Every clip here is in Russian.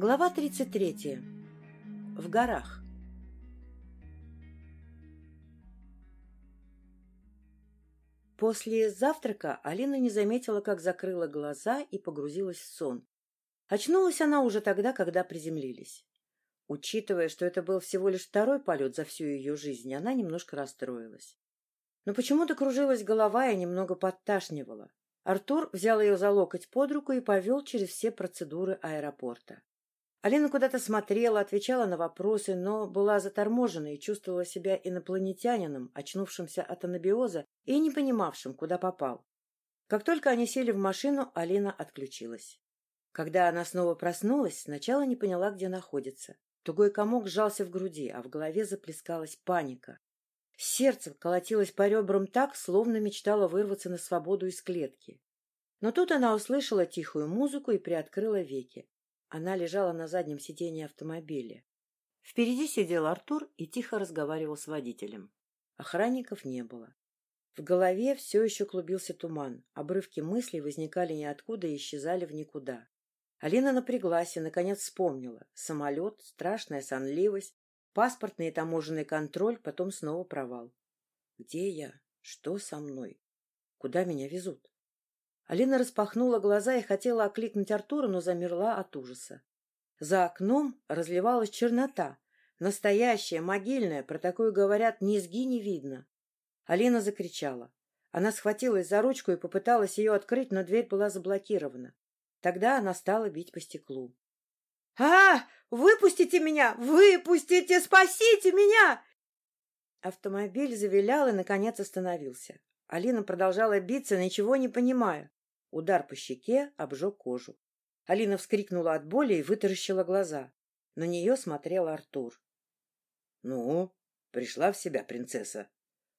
Глава 33. В горах. После завтрака Алина не заметила, как закрыла глаза и погрузилась в сон. Очнулась она уже тогда, когда приземлились. Учитывая, что это был всего лишь второй полет за всю ее жизнь, она немножко расстроилась. Но почему-то кружилась голова и немного подташнивала. Артур взял ее за локоть под руку и повел через все процедуры аэропорта. Алина куда-то смотрела, отвечала на вопросы, но была заторможена и чувствовала себя инопланетянином, очнувшимся от анабиоза и не понимавшим, куда попал. Как только они сели в машину, Алина отключилась. Когда она снова проснулась, сначала не поняла, где находится. Тугой комок сжался в груди, а в голове заплескалась паника. Сердце колотилось по ребрам так, словно мечтало вырваться на свободу из клетки. Но тут она услышала тихую музыку и приоткрыла веки. Она лежала на заднем сиденье автомобиля. Впереди сидел Артур и тихо разговаривал с водителем. Охранников не было. В голове все еще клубился туман. Обрывки мыслей возникали ниоткуда и исчезали в никуда. Алина напряглась и, наконец, вспомнила. Самолет, страшная сонливость, паспортный и таможенный контроль, потом снова провал. Где я? Что со мной? Куда меня везут? Алина распахнула глаза и хотела окликнуть Артура, но замерла от ужаса. За окном разливалась чернота. Настоящая, могильная, про такую говорят, низги не видно. Алина закричала. Она схватилась за ручку и попыталась ее открыть, но дверь была заблокирована. Тогда она стала бить по стеклу. — А, выпустите меня! Выпустите! Спасите меня! Автомобиль завилял и, наконец, остановился. Алина продолжала биться, ничего не понимая. Удар по щеке обжег кожу. Алина вскрикнула от боли и вытаращила глаза. На нее смотрел Артур. — Ну, пришла в себя принцесса?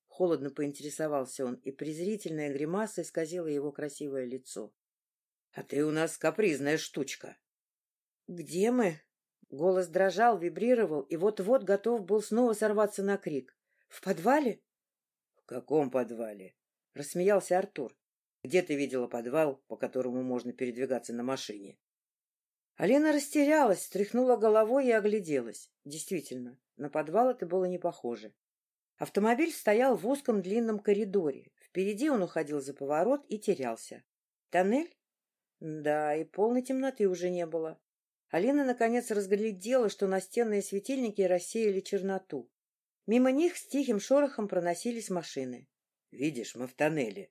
Холодно поинтересовался он, и презрительная гримаса исказила его красивое лицо. — А ты у нас капризная штучка. — Где мы? Голос дрожал, вибрировал, и вот-вот готов был снова сорваться на крик. — В подвале? — В каком подвале? — рассмеялся Артур. Где ты видела подвал, по которому можно передвигаться на машине? Алена растерялась, стряхнула головой и огляделась. Действительно, на подвал это было не похоже. Автомобиль стоял в узком длинном коридоре. Впереди он уходил за поворот и терялся. Тоннель? Да, и полной темноты уже не было. Алина, наконец, разглядела, что настенные светильники рассеяли черноту. Мимо них с тихим шорохом проносились машины. — Видишь, мы в тоннеле,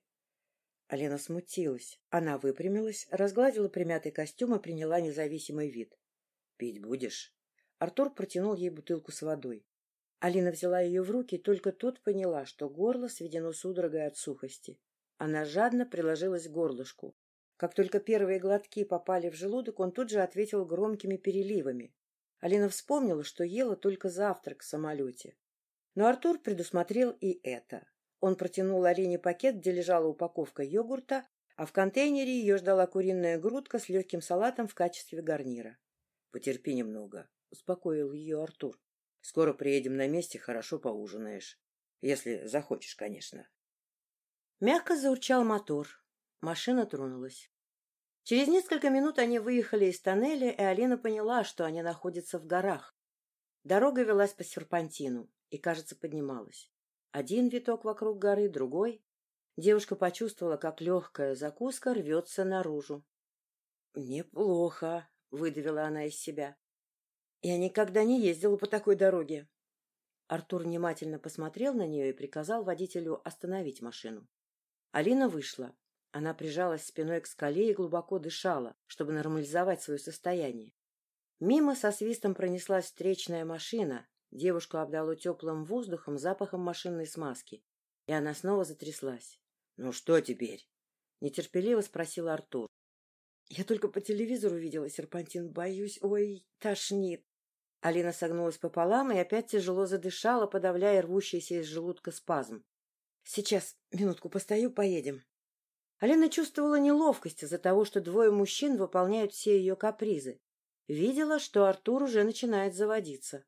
Алена смутилась. Она выпрямилась, разгладила примятый костюм и приняла независимый вид. — Пить будешь? Артур протянул ей бутылку с водой. Алина взяла ее в руки и только тут поняла, что горло сведено судорогой от сухости. Она жадно приложилась к горлышку. Как только первые глотки попали в желудок, он тут же ответил громкими переливами. Алина вспомнила, что ела только завтрак в самолете. Но Артур предусмотрел и это. Он протянул Арине пакет, где лежала упаковка йогурта, а в контейнере ее ждала куриная грудка с легким салатом в качестве гарнира. — Потерпи немного, — успокоил ее Артур. — Скоро приедем на месте, хорошо поужинаешь. Если захочешь, конечно. Мягко заурчал мотор. Машина тронулась. Через несколько минут они выехали из тоннеля, и Алина поняла, что они находятся в горах. Дорога велась по серпантину и, кажется, поднималась. Один виток вокруг горы, другой. Девушка почувствовала, как легкая закуска рвется наружу. — Неплохо, — выдавила она из себя. — Я никогда не ездила по такой дороге. Артур внимательно посмотрел на нее и приказал водителю остановить машину. Алина вышла. Она прижалась спиной к скале и глубоко дышала, чтобы нормализовать свое состояние. Мимо со свистом пронеслась встречная машина, Девушку обдало теплым воздухом, запахом машинной смазки, и она снова затряслась. — Ну что теперь? — нетерпеливо спросил Артур. — Я только по телевизору видела серпантин. Боюсь, ой, тошнит. Алина согнулась пополам и опять тяжело задышала, подавляя рвущийся из желудка спазм. — Сейчас, минутку постою, поедем. Алина чувствовала неловкость из-за того, что двое мужчин выполняют все ее капризы. Видела, что Артур уже начинает заводиться.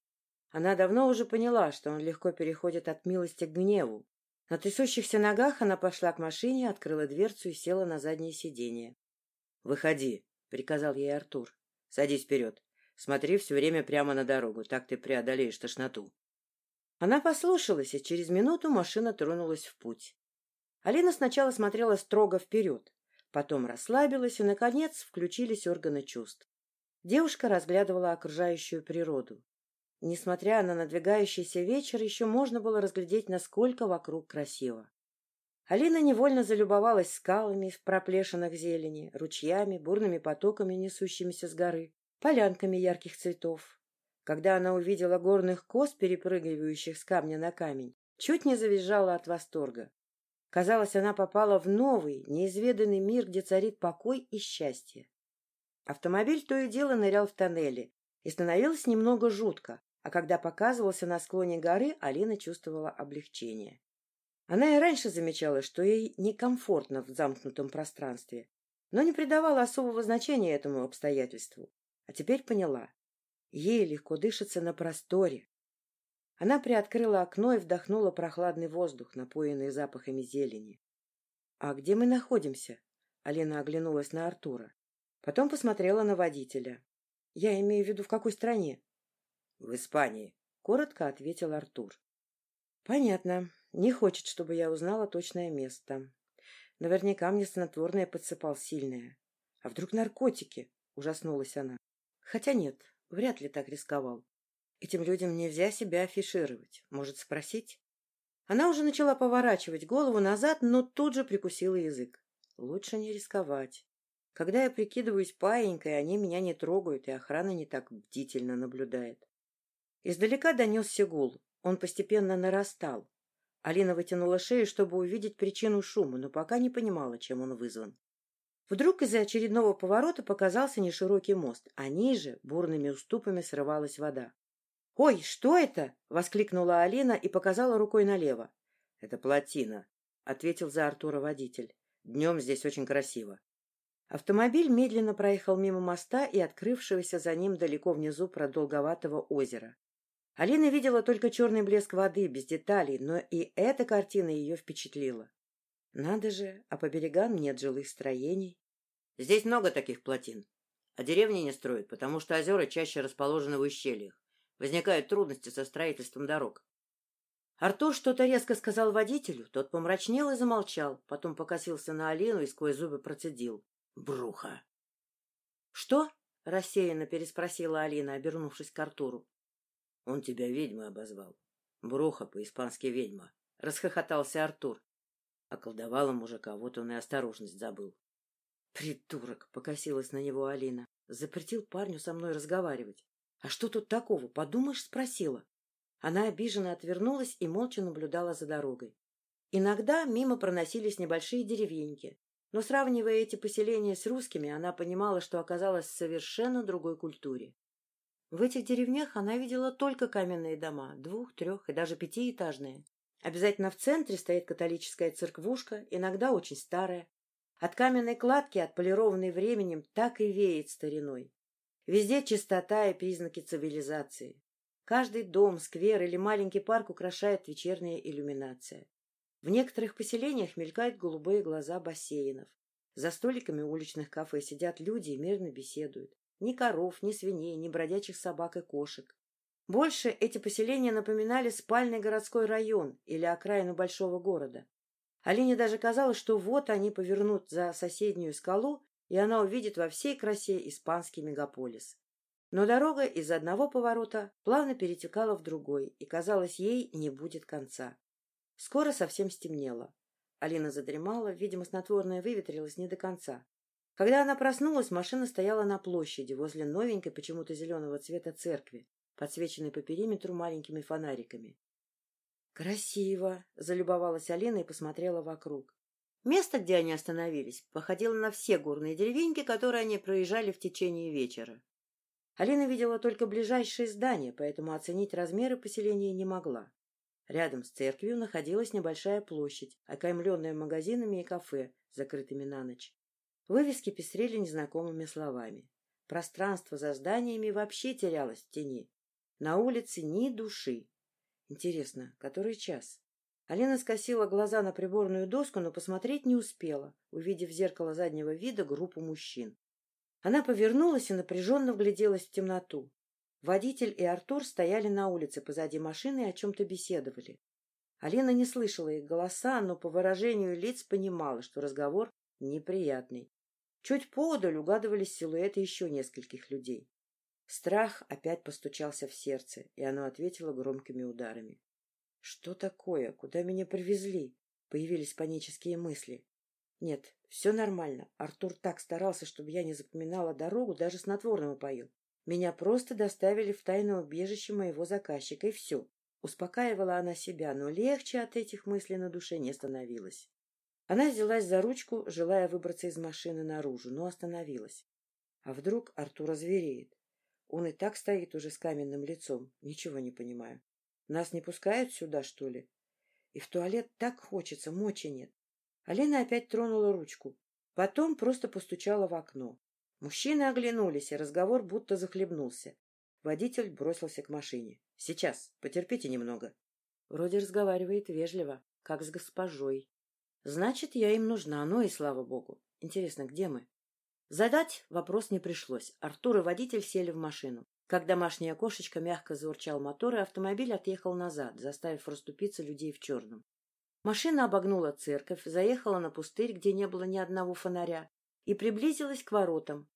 Она давно уже поняла, что он легко переходит от милости к гневу. На трясущихся ногах она пошла к машине, открыла дверцу и села на заднее сиденье. — Выходи, — приказал ей Артур. — Садись вперед. Смотри все время прямо на дорогу, так ты преодолеешь тошноту. Она послушалась, и через минуту машина тронулась в путь. Алина сначала смотрела строго вперед, потом расслабилась, и, наконец, включились органы чувств. Девушка разглядывала окружающую природу. Несмотря на надвигающийся вечер, еще можно было разглядеть, насколько вокруг красиво. Алина невольно залюбовалась скалами в проплешинах зелени, ручьями, бурными потоками, несущимися с горы, полянками ярких цветов. Когда она увидела горных коз, перепрыгивающих с камня на камень, чуть не завизжала от восторга. Казалось, она попала в новый, неизведанный мир, где царит покой и счастье. Автомобиль то и дело нырял в тоннели, и становилось немного жутко, а когда показывался на склоне горы, Алина чувствовала облегчение. Она и раньше замечала, что ей некомфортно в замкнутом пространстве, но не придавала особого значения этому обстоятельству. А теперь поняла. Ей легко дышится на просторе. Она приоткрыла окно и вдохнула прохладный воздух, напоенный запахами зелени. — А где мы находимся? — Алина оглянулась на Артура. Потом посмотрела на водителя. — Я имею в виду, в какой стране? В Испании, — коротко ответил Артур. — Понятно. Не хочет, чтобы я узнала точное место. Наверняка мне снотворное подсыпал сильное. А вдруг наркотики? — ужаснулась она. Хотя нет, вряд ли так рисковал. Этим людям нельзя себя афишировать. Может, спросить? Она уже начала поворачивать голову назад, но тут же прикусила язык. Лучше не рисковать. Когда я прикидываюсь паенькой, они меня не трогают, и охрана не так бдительно наблюдает. Издалека донесся гул. Он постепенно нарастал. Алина вытянула шею, чтобы увидеть причину шума, но пока не понимала, чем он вызван. Вдруг из-за очередного поворота показался неширокий мост, а ниже бурными уступами срывалась вода. — Ой, что это? — воскликнула Алина и показала рукой налево. — Это плотина, — ответил за Артура водитель. — Днем здесь очень красиво. Автомобиль медленно проехал мимо моста и открывшегося за ним далеко внизу продолговатого озера. Алина видела только черный блеск воды, без деталей, но и эта картина ее впечатлила. Надо же, а по берегам нет жилых строений. Здесь много таких плотин, а деревни не строят, потому что озера чаще расположены в ущельях. Возникают трудности со строительством дорог. Артур что-то резко сказал водителю, тот помрачнел и замолчал, потом покосился на Алину и сквозь зубы процедил. «Бруха!» «Что?» — рассеянно переспросила Алина, обернувшись к Артуру. Он тебя ведьмой обозвал. Бруха по-испански ведьма. Расхохотался Артур. Околдовала мужика, вот он и осторожность забыл. Придурок! — покосилась на него Алина. Запретил парню со мной разговаривать. А что тут такого? Подумаешь, спросила. Она обиженно отвернулась и молча наблюдала за дорогой. Иногда мимо проносились небольшие деревеньки, но, сравнивая эти поселения с русскими, она понимала, что оказалась в совершенно другой культуре. В этих деревнях она видела только каменные дома, двух, трех и даже пятиэтажные. Обязательно в центре стоит католическая церквушка, иногда очень старая. От каменной кладки, отполированной временем, так и веет стариной. Везде чистота и признаки цивилизации. Каждый дом, сквер или маленький парк украшает вечерняя иллюминация. В некоторых поселениях мелькают голубые глаза бассейнов. За столиками уличных кафе сидят люди и мирно беседуют. Ни коров, ни свиней, ни бродячих собак и кошек. Больше эти поселения напоминали спальный городской район или окраину большого города. Алине даже казалось, что вот они повернут за соседнюю скалу, и она увидит во всей красе испанский мегаполис. Но дорога из одного поворота плавно перетекала в другой, и, казалось, ей не будет конца. Скоро совсем стемнело. Алина задремала, видимо, снотворное выветрилось не до конца. Когда она проснулась, машина стояла на площади возле новенькой почему-то зеленого цвета церкви, подсвеченной по периметру маленькими фонариками. «Красиво!» — залюбовалась Алина и посмотрела вокруг. Место, где они остановились, походило на все горные деревеньки, которые они проезжали в течение вечера. Алина видела только ближайшие здания, поэтому оценить размеры поселения не могла. Рядом с церковью находилась небольшая площадь, окаймленная магазинами и кафе, закрытыми на ночь. Вывески пестрели незнакомыми словами. Пространство за зданиями вообще терялось в тени. На улице ни души. Интересно, который час? Алина скосила глаза на приборную доску, но посмотреть не успела, увидев в зеркало заднего вида группу мужчин. Она повернулась и напряженно вгляделась в темноту. Водитель и Артур стояли на улице позади машины и о чем-то беседовали. Алина не слышала их голоса, но по выражению лиц понимала, что разговор неприятный. Чуть поодаль угадывались силуэты еще нескольких людей. Страх опять постучался в сердце, и оно ответило громкими ударами. — Что такое? Куда меня привезли? — появились панические мысли. Нет, все нормально. Артур так старался, чтобы я не запоминала дорогу, даже снотворного поил. Меня просто доставили в тайное убежище моего заказчика, и все. Успокаивала она себя, но легче от этих мыслей на душе не становилось. Она взялась за ручку, желая выбраться из машины наружу, но остановилась. А вдруг Артур озвереет? Он и так стоит уже с каменным лицом. Ничего не понимаю. Нас не пускают сюда, что ли? И в туалет так хочется, мочи нет. Алина опять тронула ручку. Потом просто постучала в окно. Мужчины оглянулись, и разговор будто захлебнулся. Водитель бросился к машине. — Сейчас, потерпите немного. Вроде разговаривает вежливо, как с госпожой. Значит, я им нужна, ну и слава богу. Интересно, где мы? Задать вопрос не пришлось. Артур и водитель сели в машину. Как домашняя кошечка мягко заурчал мотор, и автомобиль отъехал назад, заставив расступиться людей в черном. Машина обогнула церковь, заехала на пустырь, где не было ни одного фонаря, и приблизилась к воротам.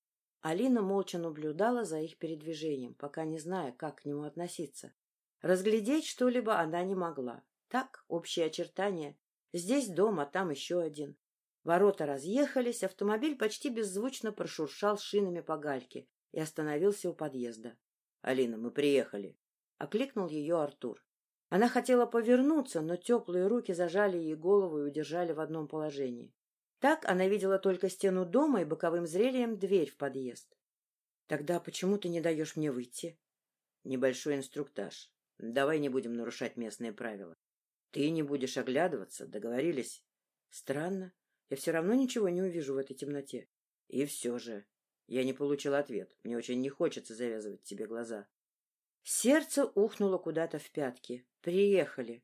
Алина молча наблюдала за их передвижением, пока не зная, как к нему относиться. Разглядеть что-либо она не могла. Так, общие очертания. Здесь дом, а там еще один. Ворота разъехались, автомобиль почти беззвучно прошуршал шинами по гальке и остановился у подъезда. — Алина, мы приехали. — окликнул ее Артур. Она хотела повернуться, но теплые руки зажали ей голову и удержали в одном положении. Так она видела только стену дома и боковым зрением дверь в подъезд. — Тогда почему ты не даешь мне выйти? — Небольшой инструктаж. Давай не будем нарушать местные правила. Ты не будешь оглядываться, договорились? Странно. Я все равно ничего не увижу в этой темноте. И все же. Я не получил ответ. Мне очень не хочется завязывать тебе глаза. Сердце ухнуло куда-то в пятки. Приехали.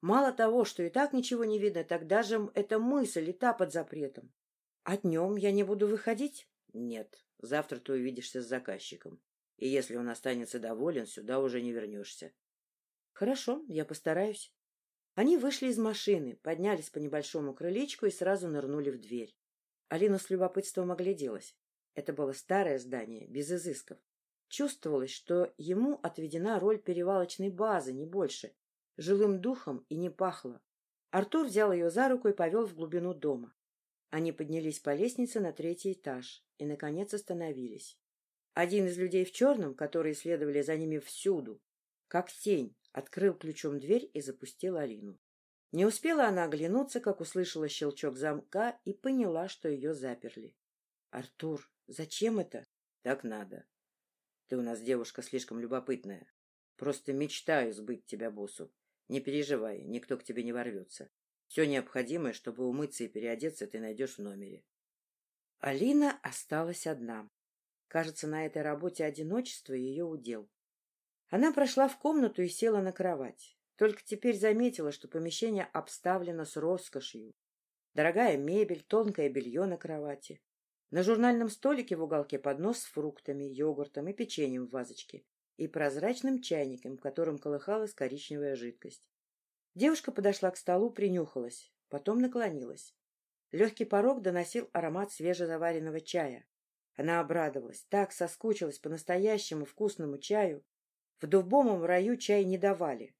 Мало того, что и так ничего не видно, так даже эта мысль и та под запретом. А днем я не буду выходить? Нет. Завтра ты увидишься с заказчиком. И если он останется доволен, сюда уже не вернешься. Хорошо, я постараюсь. Они вышли из машины, поднялись по небольшому крылечку и сразу нырнули в дверь. Алина с любопытством огляделась. Это было старое здание, без изысков. Чувствовалось, что ему отведена роль перевалочной базы, не больше. Жилым духом и не пахло. Артур взял ее за руку и повел в глубину дома. Они поднялись по лестнице на третий этаж и, наконец, остановились. Один из людей в черном, которые следовали за ними всюду, как тень, открыл ключом дверь и запустил Алину. Не успела она оглянуться, как услышала щелчок замка и поняла, что ее заперли. — Артур, зачем это? — Так надо. Ты у нас девушка слишком любопытная. Просто мечтаю сбыть тебя боссу. Не переживай, никто к тебе не ворвется. Все необходимое, чтобы умыться и переодеться, ты найдешь в номере. Алина осталась одна. Кажется, на этой работе одиночество ее удел. Она прошла в комнату и села на кровать. Только теперь заметила, что помещение обставлено с роскошью. Дорогая мебель, тонкое белье на кровати. На журнальном столике в уголке поднос с фруктами, йогуртом и печеньем в вазочке и прозрачным чайником, в котором колыхалась коричневая жидкость. Девушка подошла к столу, принюхалась, потом наклонилась. Легкий порог доносил аромат свежезаваренного чая. Она обрадовалась, так соскучилась по настоящему вкусному чаю. В дубовом раю чай не давали.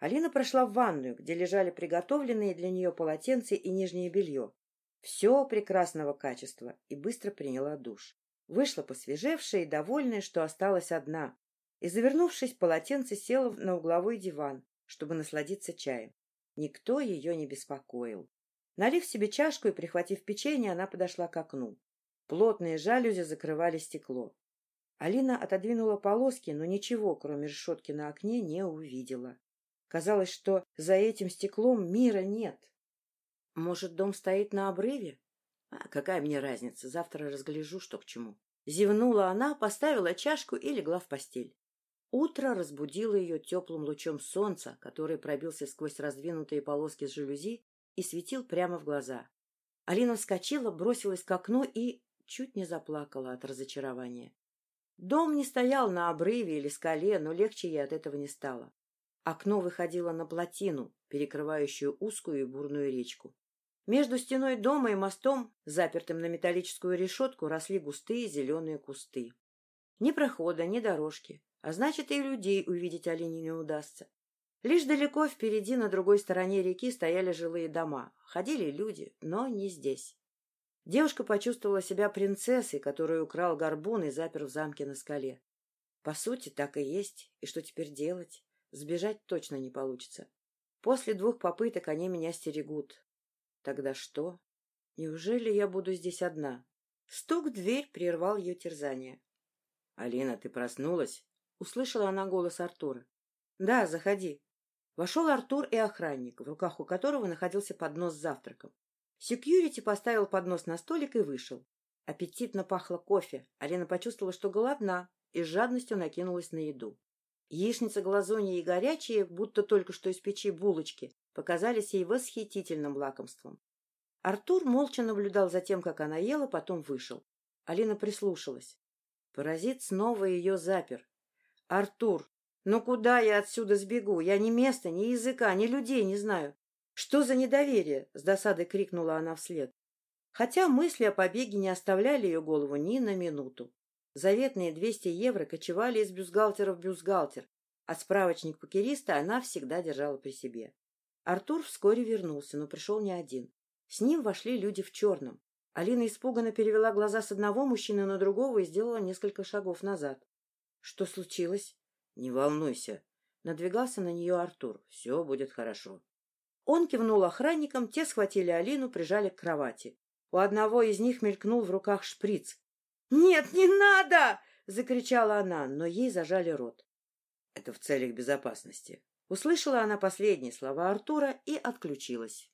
Алина прошла в ванную, где лежали приготовленные для нее полотенце и нижнее белье. Все прекрасного качества, и быстро приняла душ. Вышла посвежевшая и довольная, что осталась одна, и, завернувшись в полотенце, села на угловой диван, чтобы насладиться чаем. Никто ее не беспокоил. Налив себе чашку и прихватив печенье, она подошла к окну. Плотные жалюзи закрывали стекло. Алина отодвинула полоски, но ничего, кроме решетки на окне, не увидела. Казалось, что за этим стеклом мира нет. Может, дом стоит на обрыве? А какая мне разница, завтра разгляжу, что к чему. Зевнула она, поставила чашку и легла в постель. Утро разбудило ее теплым лучом солнца, который пробился сквозь раздвинутые полоски с жалюзи и светил прямо в глаза. Алина вскочила, бросилась к окну и чуть не заплакала от разочарования. Дом не стоял на обрыве или скале, но легче ей от этого не стало. Окно выходило на плотину, перекрывающую узкую и бурную речку. Между стеной дома и мостом, запертым на металлическую решетку, росли густые зеленые кусты. Ни прохода, ни дорожки, а значит, и людей увидеть Алине не удастся. Лишь далеко впереди, на другой стороне реки, стояли жилые дома. Ходили люди, но не здесь. Девушка почувствовала себя принцессой, которую украл горбун и запер в замке на скале. По сути, так и есть. И что теперь делать? Сбежать точно не получится. После двух попыток они меня стерегут. Тогда что? Неужели я буду здесь одна? Стук в дверь прервал ее терзание. — Алина, ты проснулась? — услышала она голос Артура. — Да, заходи. Вошел Артур и охранник, в руках у которого находился поднос с завтраком. Секьюрити поставил поднос на столик и вышел. Аппетитно пахло кофе. Алина почувствовала, что голодна, и с жадностью накинулась на еду. Яичница глазунья и горячие, будто только что из печи булочки, показались ей восхитительным лакомством. Артур молча наблюдал за тем, как она ела, потом вышел. Алина прислушалась. Паразит снова ее запер. — Артур, ну куда я отсюда сбегу? Я ни места, ни языка, ни людей не знаю. «Что за недоверие?» — с досадой крикнула она вслед. Хотя мысли о побеге не оставляли ее голову ни на минуту. Заветные 200 евро кочевали из бюстгальтера в бюстгальтер, а справочник покериста она всегда держала при себе. Артур вскоре вернулся, но пришел не один. С ним вошли люди в черном. Алина испуганно перевела глаза с одного мужчины на другого и сделала несколько шагов назад. — Что случилось? — Не волнуйся. Надвигался на нее Артур. — Все будет хорошо. Он кивнул охранникам, те схватили Алину, прижали к кровати. У одного из них мелькнул в руках шприц. «Нет, не надо!» — закричала она, но ей зажали рот. «Это в целях безопасности». Услышала она последние слова Артура и отключилась.